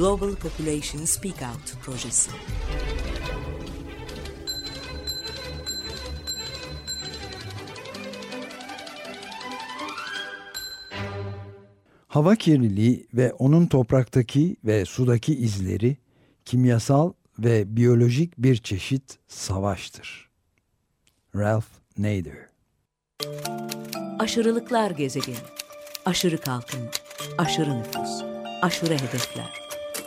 Global Population Speak Out projesi. Hava kirliliği ve onun topraktaki ve sudaki izleri kimyasal ve biyolojik bir çeşit savaştır. Ralph Nader Aşırılıklar gezegeni. Aşırı kalkınma, aşırı nüfus, aşırı hedefler.